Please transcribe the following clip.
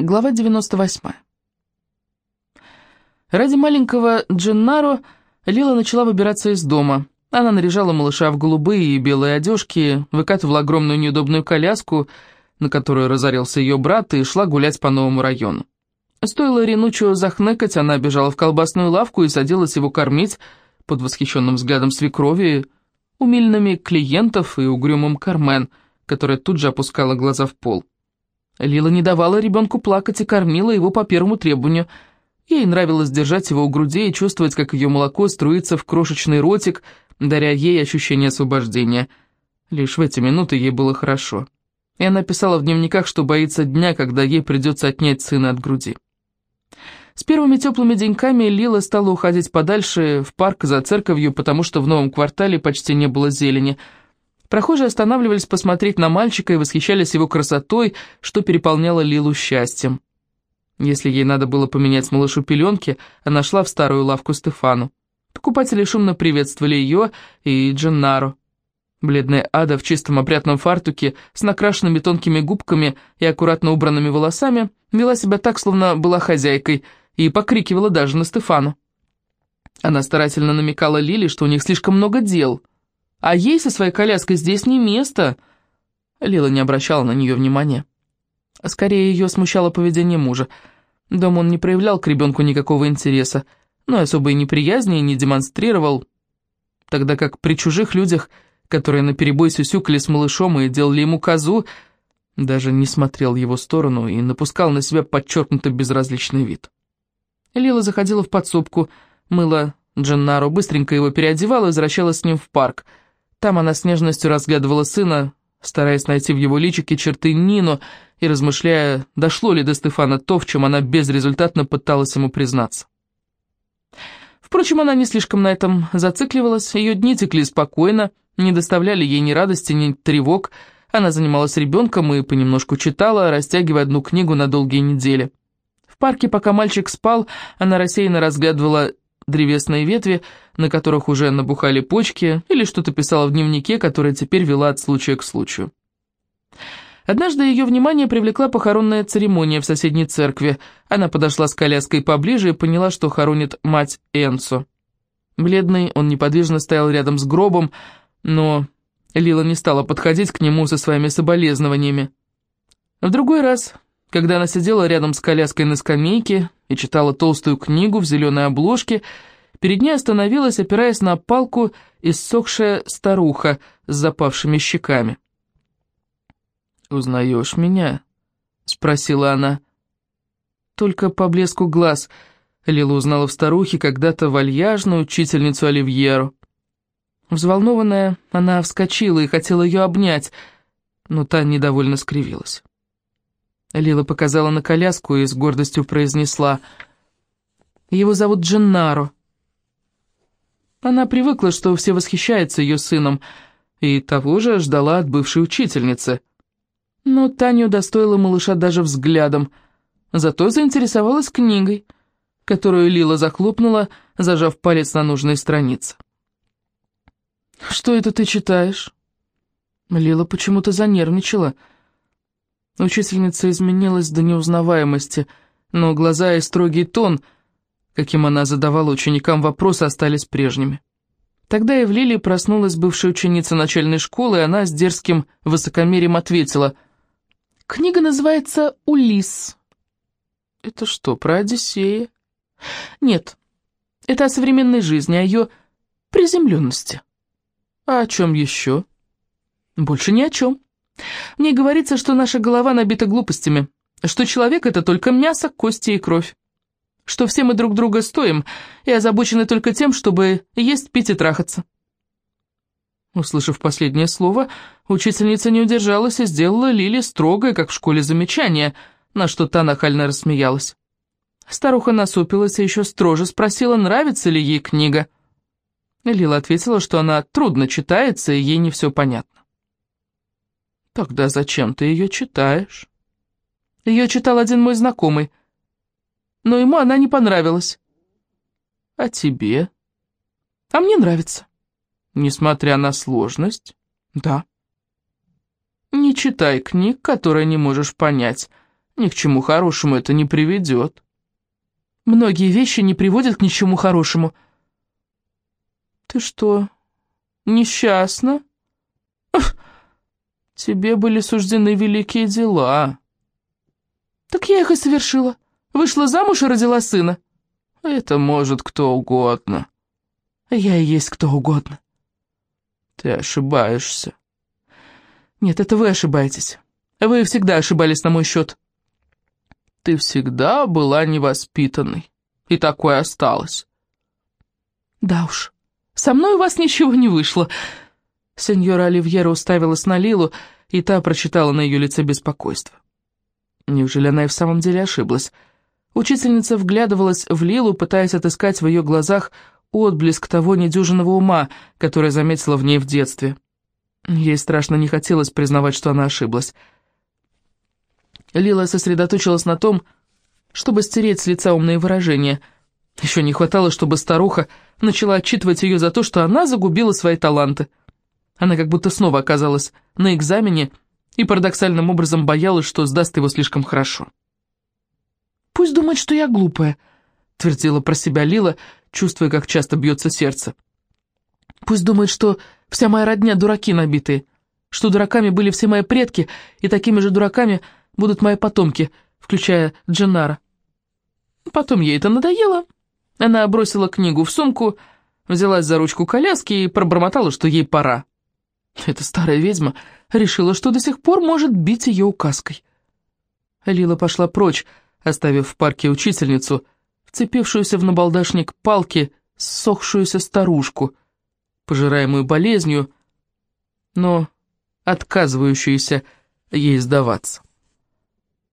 Глава 98. Ради маленького Дженнаро Лила начала выбираться из дома. Она наряжала малыша в голубые и белые одежки, выкатывала огромную неудобную коляску, на которую разорился ее брат, и шла гулять по новому району. Стоило Ренучо захныкать, она бежала в колбасную лавку и садилась его кормить под восхищенным взглядом свекрови, умильными клиентов и угрюмым Кармен, которая тут же опускала глаза в пол. Лила не давала ребенку плакать и кормила его по первому требованию. Ей нравилось держать его у груди и чувствовать, как ее молоко струится в крошечный ротик, даря ей ощущение освобождения. Лишь в эти минуты ей было хорошо. И она писала в дневниках, что боится дня, когда ей придется отнять сына от груди. С первыми теплыми деньками Лила стала уходить подальше, в парк за церковью, потому что в новом квартале почти не было зелени – Прохожие останавливались посмотреть на мальчика и восхищались его красотой, что переполняло Лилу счастьем. Если ей надо было поменять малышу пеленки, она шла в старую лавку Стефану. Покупатели шумно приветствовали ее и Дженнаро. Бледная Ада в чистом опрятном фартуке, с накрашенными тонкими губками и аккуратно убранными волосами, вела себя так, словно была хозяйкой, и покрикивала даже на Стефану. Она старательно намекала Лили, что у них слишком много дел — а ей со своей коляской здесь не место. Лила не обращала на нее внимания. Скорее, ее смущало поведение мужа. Дома он не проявлял к ребенку никакого интереса, но особой неприязни не демонстрировал, тогда как при чужих людях, которые наперебой сюсюкали с малышом и делали ему козу, даже не смотрел в его сторону и напускал на себя подчеркнуто безразличный вид. Лила заходила в подсобку, мыла Дженнаро, быстренько его переодевала и возвращалась с ним в парк — там она с нежностью разглядывала сына, стараясь найти в его личике черты Нину и размышляя, дошло ли до Стефана то, в чем она безрезультатно пыталась ему признаться. Впрочем, она не слишком на этом зацикливалась, ее дни текли спокойно, не доставляли ей ни радости, ни тревог, она занималась ребенком и понемножку читала, растягивая одну книгу на долгие недели. В парке, пока мальчик спал, она рассеянно разглядывала древесные ветви, на которых уже набухали почки, или что-то писала в дневнике, который теперь вела от случая к случаю. Однажды ее внимание привлекла похоронная церемония в соседней церкви. Она подошла с коляской поближе и поняла, что хоронит мать Энсо. Бледный, он неподвижно стоял рядом с гробом, но Лила не стала подходить к нему со своими соболезнованиями. В другой раз, когда она сидела рядом с коляской на скамейке и читала толстую книгу в зеленой обложке, перед ней остановилась, опираясь на палку, иссохшая старуха с запавшими щеками. «Узнаешь меня?» — спросила она. Только по блеску глаз Лила узнала в старухе когда-то вальяжную учительницу Оливьеру. Взволнованная, она вскочила и хотела ее обнять, но та недовольно скривилась. Лила показала на коляску и с гордостью произнесла «Его зовут Дженнаро». Она привыкла, что все восхищаются ее сыном, и того же ждала от бывшей учительницы. Но Таня удостоила малыша даже взглядом, зато заинтересовалась книгой, которую Лила захлопнула, зажав палец на нужной странице. «Что это ты читаешь?» Лила почему-то занервничала — Учительница изменилась до неузнаваемости, но глаза и строгий тон, каким она задавала ученикам вопросы, остались прежними. Тогда и в Лилии проснулась бывшая ученица начальной школы, и она с дерзким высокомерием ответила. «Книга называется «Улисс». «Это что, про Одиссея?» «Нет, это о современной жизни, о ее приземленности». «А о чем еще?» «Больше ни о чем». Мне говорится, что наша голова набита глупостями, что человек — это только мясо, кости и кровь, что все мы друг друга стоим и озабочены только тем, чтобы есть, пить и трахаться. Услышав последнее слово, учительница не удержалась и сделала Лили строгое, как в школе, замечание, на что та нахально рассмеялась. Старуха насупилась и еще строже спросила, нравится ли ей книга. Лила ответила, что она трудно читается, и ей не все понятно. «Тогда зачем ты ее читаешь?» Ее читал один мой знакомый, но ему она не понравилась. «А тебе?» «А мне нравится». «Несмотря на сложность?» «Да». «Не читай книг, которые не можешь понять. Ни к чему хорошему это не приведет. Многие вещи не приводят к ничему хорошему. Ты что, несчастна? Тебе были суждены великие дела. Так я их и совершила. Вышла замуж и родила сына. Это может кто угодно. Я и есть кто угодно. Ты ошибаешься. Нет, это вы ошибаетесь. Вы всегда ошибались на мой счет. Ты всегда была невоспитанной. И такое осталось. Да уж, со мной у вас ничего не вышло. Сеньора Оливьера уставилась на Лилу, и та прочитала на ее лице беспокойство. Неужели она и в самом деле ошиблась? Учительница вглядывалась в Лилу, пытаясь отыскать в ее глазах отблеск того недюжинного ума, который заметила в ней в детстве. Ей страшно не хотелось признавать, что она ошиблась. Лила сосредоточилась на том, чтобы стереть с лица умные выражения. Еще не хватало, чтобы старуха начала отчитывать ее за то, что она загубила свои таланты. Она как будто снова оказалась на экзамене и парадоксальным образом боялась, что сдаст его слишком хорошо. «Пусть думает, что я глупая», — твердила про себя Лила, чувствуя, как часто бьется сердце. «Пусть думает, что вся моя родня дураки набитые, что дураками были все мои предки, и такими же дураками будут мои потомки, включая Дженнара». Потом ей это надоело. Она бросила книгу в сумку, взялась за ручку коляски и пробормотала, что ей пора. Эта старая ведьма решила, что до сих пор может бить ее указкой. Лила пошла прочь, оставив в парке учительницу, вцепившуюся в набалдашник палки, ссохшуюся старушку, пожираемую болезнью, но отказывающуюся ей сдаваться.